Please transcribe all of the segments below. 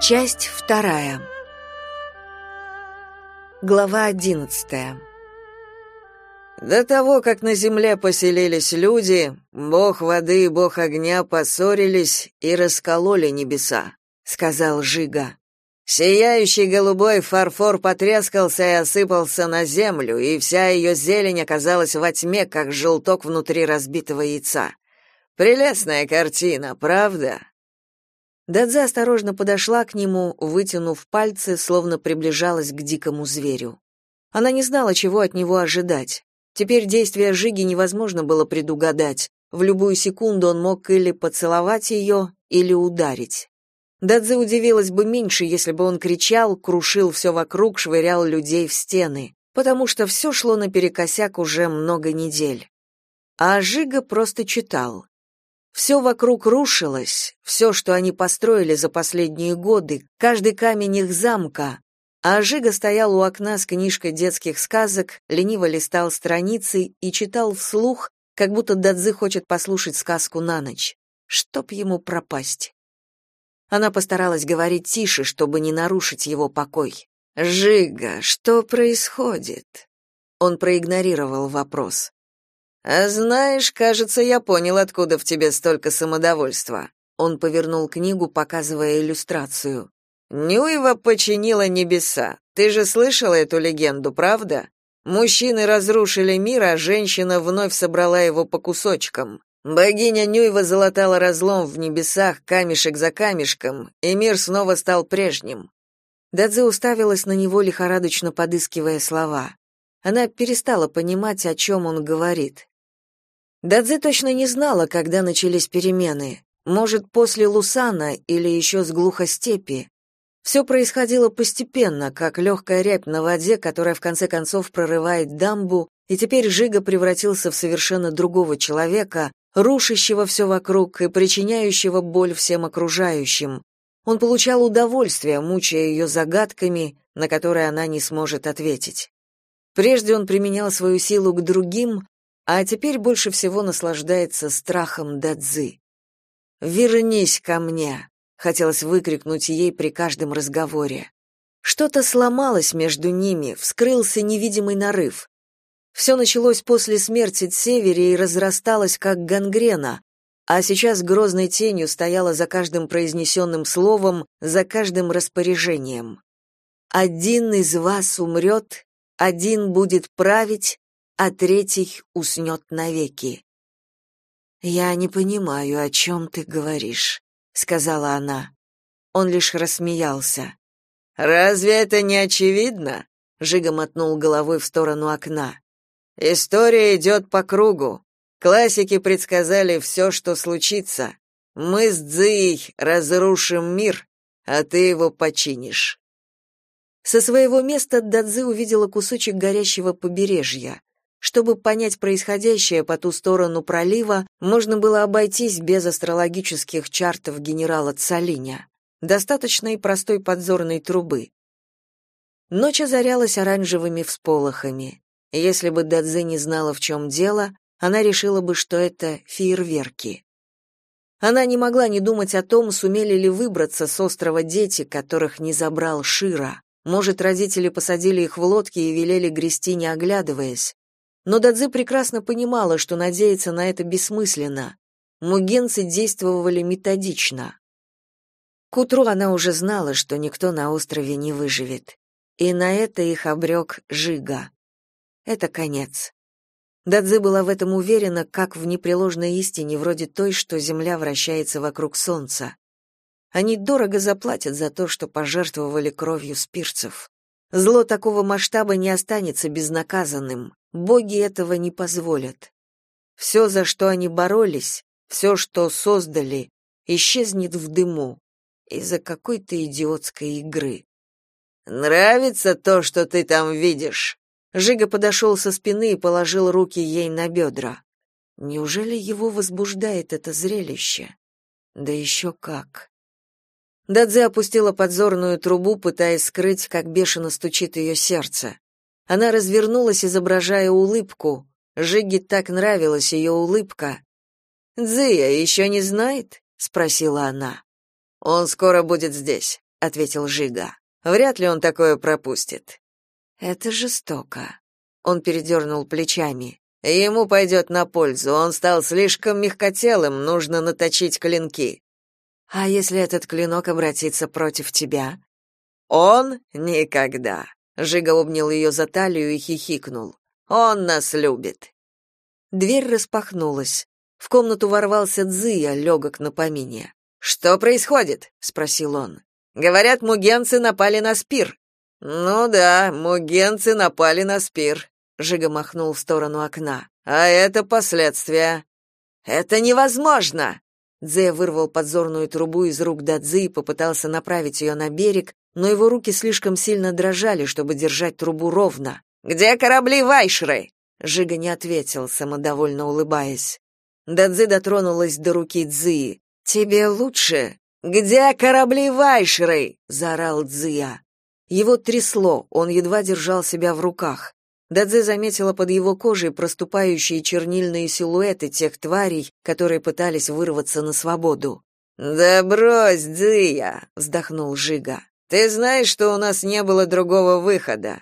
Часть вторая. Глава одиннадцатая. До того, как на земле поселились люди, бог воды и бог огня поссорились и раскололи небеса, сказал Жига. Сияющий голубой фарфор потрескался и осыпался на землю, и вся ее зелень оказалась во тьме, как желток внутри разбитого яйца. Прелестная картина, правда? Дадзе осторожно подошла к нему, вытянув пальцы, словно приближалась к дикому зверю. Она не знала, чего от него ожидать. Теперь действия Жиги невозможно было предугадать. В любую секунду он мог или поцеловать ее, или ударить. Дадзе удивилась бы меньше, если бы он кричал, крушил все вокруг, швырял людей в стены, потому что все шло наперекосяк уже много недель. А Жига просто читал. Все вокруг рушилось, все, что они построили за последние годы, каждый камень их замка. А Жига стоял у окна с книжкой детских сказок, лениво листал страницы и читал вслух, как будто Дадзи хочет послушать сказку на ночь. Чтоб ему пропасть. Она постаралась говорить тише, чтобы не нарушить его покой. «Жига, что происходит?» Он проигнорировал вопрос. А знаешь, кажется, я понял, откуда в тебе столько самодовольства. Он повернул книгу, показывая иллюстрацию. Нюева починила небеса. Ты же слышала эту легенду, правда? Мужчины разрушили мир, а женщина вновь собрала его по кусочкам. Богиня Нюева залатала разлом в небесах камешек за камешком, и мир снова стал прежним. Дадзе уставилась на него, лихорадочно подыскивая слова. Она перестала понимать, о чем он говорит. Дадзе точно не знала, когда начались перемены. Может, после Лусана или еще с глухостепи. Все происходило постепенно, как легкая рябь на воде, которая в конце концов прорывает дамбу, и теперь Жига превратился в совершенно другого человека, рушащего все вокруг и причиняющего боль всем окружающим. Он получал удовольствие, мучая ее загадками, на которые она не сможет ответить. Прежде он применял свою силу к другим, а теперь больше всего наслаждается страхом Дадзы. «Вернись ко мне!» — хотелось выкрикнуть ей при каждом разговоре. Что-то сломалось между ними, вскрылся невидимый нарыв. Все началось после смерти Севери и разрасталось как гангрена, а сейчас грозной тенью стояла за каждым произнесенным словом, за каждым распоряжением. «Один из вас умрет, один будет править, а третий уснет навеки. «Я не понимаю, о чем ты говоришь», — сказала она. Он лишь рассмеялся. «Разве это не очевидно?» — Жига мотнул головой в сторону окна. «История идет по кругу. Классики предсказали все, что случится. Мы с Дзией разрушим мир, а ты его починишь». Со своего места Дадзи увидела кусочек горящего побережья. Чтобы понять происходящее по ту сторону пролива, можно было обойтись без астрологических чартов генерала Цалиня. Достаточно и простой подзорной трубы. Ночь озарялась оранжевыми всполохами. Если бы Дадзе не знала, в чем дело, она решила бы, что это фейерверки. Она не могла не думать о том, сумели ли выбраться с острова дети, которых не забрал Шира. Может, родители посадили их в лодки и велели грести, не оглядываясь. Но Дадзе прекрасно понимала, что надеяться на это бессмысленно. Мугенцы действовали методично. К утру она уже знала, что никто на острове не выживет. И на это их обрек Жига. Это конец. Дадзе была в этом уверена, как в непреложной истине, вроде той, что Земля вращается вокруг Солнца. Они дорого заплатят за то, что пожертвовали кровью спирцев. Зло такого масштаба не останется безнаказанным. Боги этого не позволят. Все, за что они боролись, все, что создали, исчезнет в дыму из-за какой-то идиотской игры. Нравится то, что ты там видишь? Жига подошел со спины и положил руки ей на бедра. Неужели его возбуждает это зрелище? Да еще как. Дадзе опустила подзорную трубу, пытаясь скрыть, как бешено стучит ее сердце. Она развернулась, изображая улыбку. Жиге так нравилась ее улыбка. «Дзия еще не знает?» — спросила она. «Он скоро будет здесь. ответил Жига. Вряд ли он такое пропустит. Это жестоко. Он передернул плечами. Ему пойдет на пользу. Он стал слишком мягкотелым, нужно наточить клинки. А если этот клинок обратится против тебя? Он никогда. Жига обнял ее за талию и хихикнул. Он нас любит. Дверь распахнулась. В комнату ворвался Дзия, легок на помине. «Что происходит?» — спросил он. «Говорят, мугенцы напали на спир». «Ну да, мугенцы напали на спир», — Жига махнул в сторону окна. «А это последствия». «Это невозможно!» Дзе вырвал подзорную трубу из рук Дадзи и попытался направить ее на берег, но его руки слишком сильно дрожали, чтобы держать трубу ровно. «Где корабли Вайшры?» Жига не ответил, самодовольно улыбаясь. Дадзи дотронулась до руки Цзии. «Тебе лучше?» «Где корабли Вайшеры?» — заорал Цзия. Его трясло, он едва держал себя в руках. Дадзе заметила под его кожей проступающие чернильные силуэты тех тварей, которые пытались вырваться на свободу. «Да брось, Дзия!» — вздохнул Жига. «Ты знаешь, что у нас не было другого выхода?»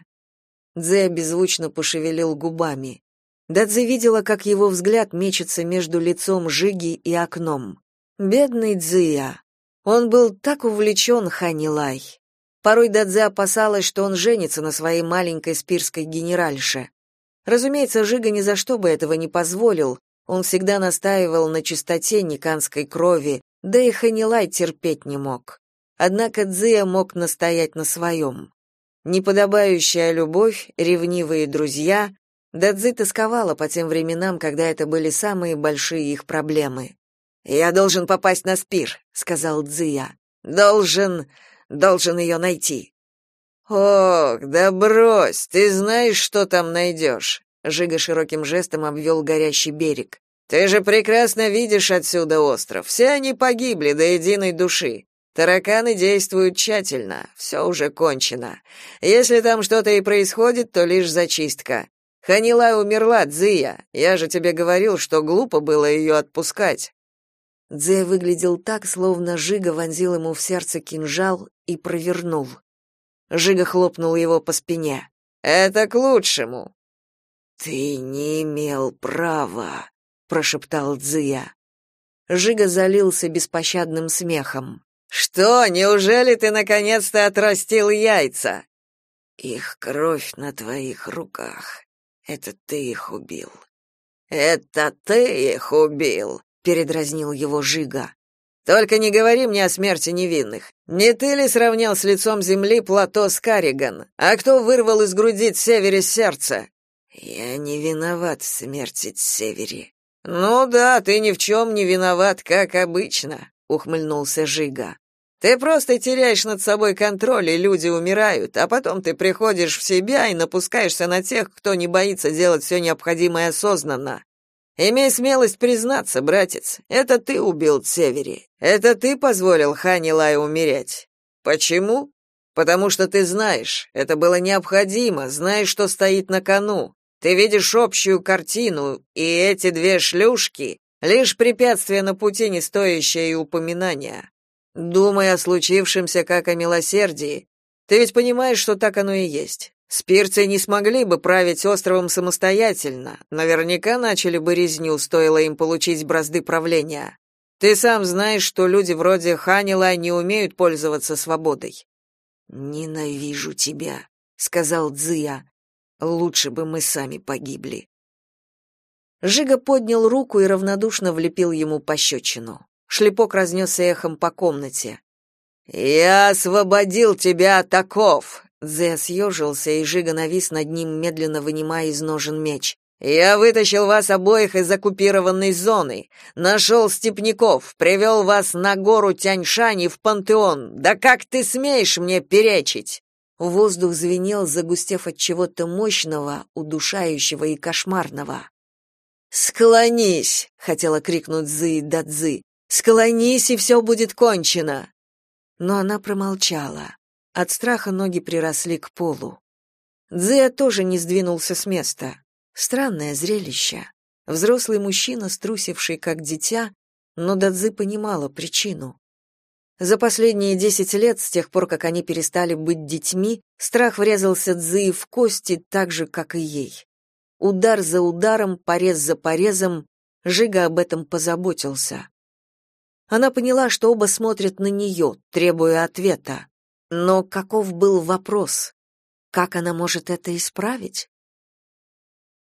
Дзе беззвучно пошевелил губами. Дадзе видела, как его взгляд мечется между лицом Жиги и окном. Бедный Дзия. Он был так увлечен Ханилай. Порой Дадзе опасалась, что он женится на своей маленькой спирской генеральше. Разумеется, Жига ни за что бы этого не позволил. Он всегда настаивал на чистоте никанской крови, да и Ханилай терпеть не мог. Однако Дзия мог настоять на своем. Неподобающая любовь, ревнивые друзья, Дадзи тосковала по тем временам, когда это были самые большие их проблемы. «Я должен попасть на спир», — сказал Дзия. «Должен... должен ее найти». «Ох, да брось, ты знаешь, что там найдешь?» Жига широким жестом обвел горящий берег. «Ты же прекрасно видишь отсюда остров. Все они погибли до единой души. Тараканы действуют тщательно. Все уже кончено. Если там что-то и происходит, то лишь зачистка. Ханилай умерла, Дзия. Я же тебе говорил, что глупо было ее отпускать. Дзия выглядел так, словно Жига вонзил ему в сердце кинжал и провернул. Жига хлопнул его по спине. Это к лучшему. Ты не имел права, прошептал Дзия. Жига залился беспощадным смехом. Что, неужели ты наконец-то отрастил яйца? Их кровь на твоих руках. Это ты их убил. Это ты их убил, передразнил его Жига. Только не говори мне о смерти невинных. Не ты ли сравнял с лицом земли плато Скариган? А кто вырвал из груди Севере сердце? Я не виноват в смерти Севери. Ну да, ты ни в чем не виноват, как обычно, ухмыльнулся Жига. Ты просто теряешь над собой контроль, и люди умирают, а потом ты приходишь в себя и напускаешься на тех, кто не боится делать все необходимое осознанно. Имей смелость признаться, братец, это ты убил Севери. Это ты позволил Хани Лай умереть. Почему? Потому что ты знаешь, это было необходимо, знаешь, что стоит на кону. Ты видишь общую картину, и эти две шлюшки — лишь препятствия на пути, не стоящие и упоминания. Думай о случившемся как о милосердии. Ты ведь понимаешь, что так оно и есть. Спирцы не смогли бы править островом самостоятельно. Наверняка начали бы резню, стоило им получить бразды правления. Ты сам знаешь, что люди вроде Ханила не умеют пользоваться свободой. Ненавижу тебя, сказал Дзия. Лучше бы мы сами погибли. Жига поднял руку и равнодушно влепил ему пощечину. Шлепок разнесся эхом по комнате. «Я освободил тебя от оков!» Зе съежился, и Жига навис над ним, медленно вынимая из ножен меч. «Я вытащил вас обоих из оккупированной зоны, нашел степняков, привел вас на гору Тяньшань и в пантеон. Да как ты смеешь мне перечить?» Воздух звенел, загустев от чего-то мощного, удушающего и кошмарного. «Склонись!» — хотела крикнуть Зы Дадзы. Склонись, и все будет кончено. Но она промолчала. От страха ноги приросли к полу. Дзея тоже не сдвинулся с места. Странное зрелище. Взрослый мужчина, струсивший как дитя, но Дадзи понимала причину. За последние десять лет, с тех пор, как они перестали быть детьми, страх врезался Цзии в кости так же, как и ей. Удар за ударом, порез за порезом, Жига об этом позаботился. Она поняла, что оба смотрят на нее, требуя ответа. Но каков был вопрос? Как она может это исправить?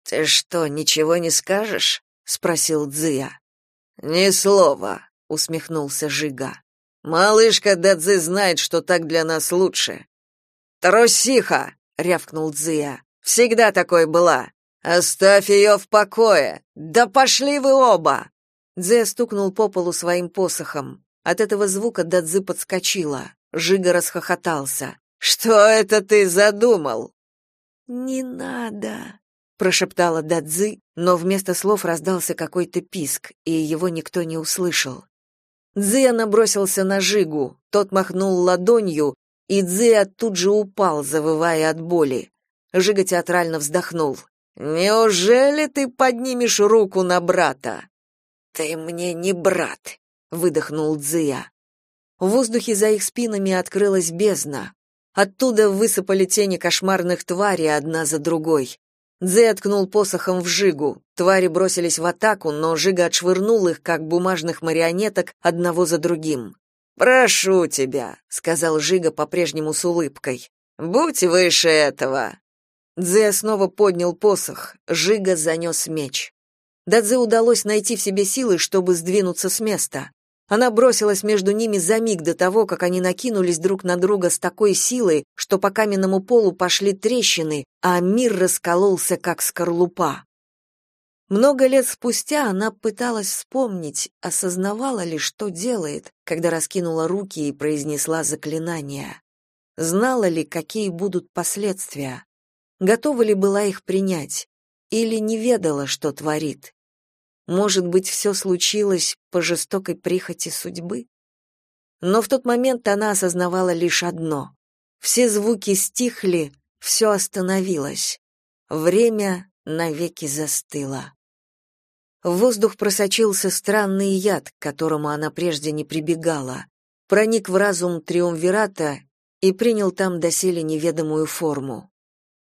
«Ты что, ничего не скажешь?» — спросил Цзия. «Ни слова», — усмехнулся Жига. Малышка Дадзи знает, что так для нас лучше. Трусиха, рявкнул Дзия. Всегда такой была. Оставь ее в покое. Да пошли вы оба. Дзия стукнул по полу своим посохом. От этого звука Дадзи подскочила. Жига расхохотался. Что это ты задумал? Не надо, прошептала Дадзи, но вместо слов раздался какой-то писк, и его никто не услышал. Дзия набросился на Жигу, тот махнул ладонью, и Дзия тут же упал, завывая от боли. Жига театрально вздохнул. «Неужели ты поднимешь руку на брата?» «Ты мне не брат», — выдохнул Дзия. В воздухе за их спинами открылась бездна. Оттуда высыпали тени кошмарных тварей одна за другой. Дзе откнул посохом в Жигу. Твари бросились в атаку, но Жига отшвырнул их, как бумажных марионеток, одного за другим. «Прошу тебя», — сказал Жига по-прежнему с улыбкой. «Будь выше этого». Дзе снова поднял посох. Жига занес меч. Дадзе удалось найти в себе силы, чтобы сдвинуться с места. Она бросилась между ними за миг до того, как они накинулись друг на друга с такой силой, что по каменному полу пошли трещины, а мир раскололся, как скорлупа. Много лет спустя она пыталась вспомнить, осознавала ли, что делает, когда раскинула руки и произнесла заклинание. Знала ли, какие будут последствия? Готова ли была их принять? Или не ведала, что творит? Может быть, все случилось по жестокой прихоти судьбы? Но в тот момент она осознавала лишь одно. Все звуки стихли, все остановилось. Время навеки застыло. В воздух просочился странный яд, к которому она прежде не прибегала. Проник в разум Триумвирата и принял там доселе неведомую форму.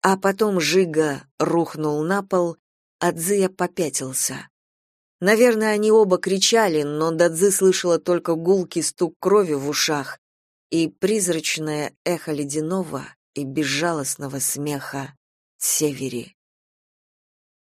А потом Жига рухнул на пол, а Дзия попятился. Наверное, они оба кричали, но Дадзи слышала только гулкий стук крови в ушах и призрачное эхо ледяного и безжалостного смеха Севери.